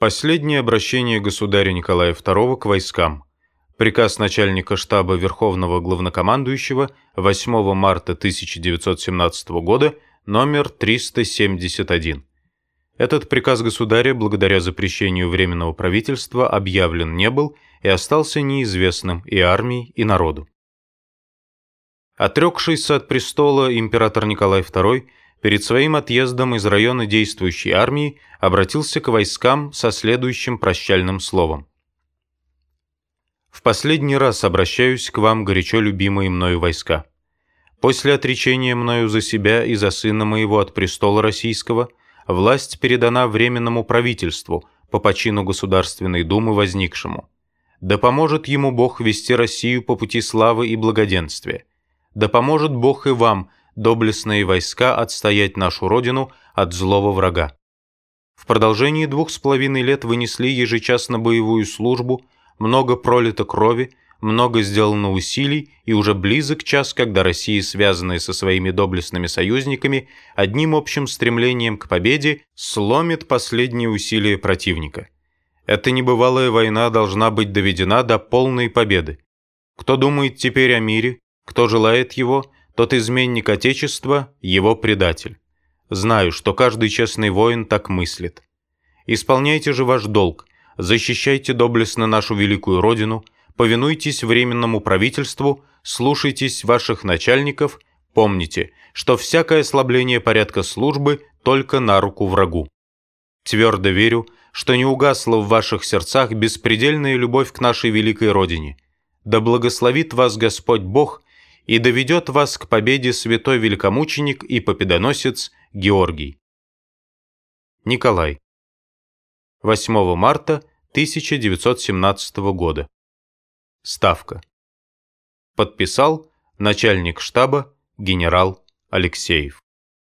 Последнее обращение государя Николая II к войскам. Приказ начальника штаба Верховного Главнокомандующего 8 марта 1917 года, номер 371. Этот приказ государя, благодаря запрещению Временного правительства, объявлен не был и остался неизвестным и армии, и народу. Отрекшийся от престола император Николай II перед своим отъездом из района действующей армии обратился к войскам со следующим прощальным словом. «В последний раз обращаюсь к вам, горячо любимые мною войска. После отречения мною за себя и за сына моего от престола российского – власть передана Временному правительству по почину Государственной Думы возникшему. Да поможет ему Бог вести Россию по пути славы и благоденствия. Да поможет Бог и вам, доблестные войска, отстоять нашу Родину от злого врага. В продолжении двух с половиной лет вынесли ежечасно боевую службу, много пролито крови, много сделано усилий, и уже близок час, когда Россия, связанная со своими доблестными союзниками, одним общим стремлением к победе, сломит последние усилия противника. Эта небывалая война должна быть доведена до полной победы. Кто думает теперь о мире, кто желает его, тот изменник Отечества, его предатель. Знаю, что каждый честный воин так мыслит. Исполняйте же ваш долг, защищайте доблестно нашу великую Родину – повинуйтесь Временному правительству, слушайтесь ваших начальников, помните, что всякое ослабление порядка службы только на руку врагу. Твердо верю, что не угасла в ваших сердцах беспредельная любовь к нашей великой Родине. Да благословит вас Господь Бог и доведет вас к победе святой великомученик и победоносец Георгий. Николай. 8 марта 1917 года. Ставка. Подписал начальник штаба генерал Алексеев.